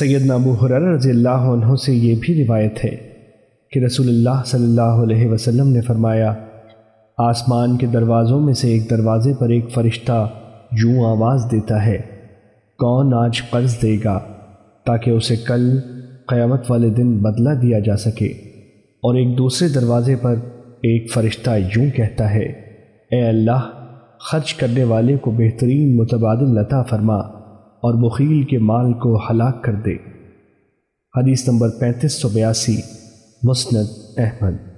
سیدنا ابو حرر رضی اللہ عنہ سے یہ بھی روایت ہے کہ رسول اللہ صلی اللہ علیہ وسلم نے فرمایا، آسمان کے دروازوں میں سے ایک دروازے پر ایک فرشتہ یوں آواز دیتا ہے، کون آج قرض دے گا تاکہ اسے کل قیامت والے دن بدلہ دیا جا سکے؟ اور ایک دوسرے دروازے پر ایک فرشتہ یوں کہتا ہے، اے اللہ، خرچ کرنے والے کو بہترین متبادل لتا فرما۔ اور بخیل کے مال کو ہلاک کر دے۔ حدیث نمبر پینتیس سو بیاسی، مسند احمد۔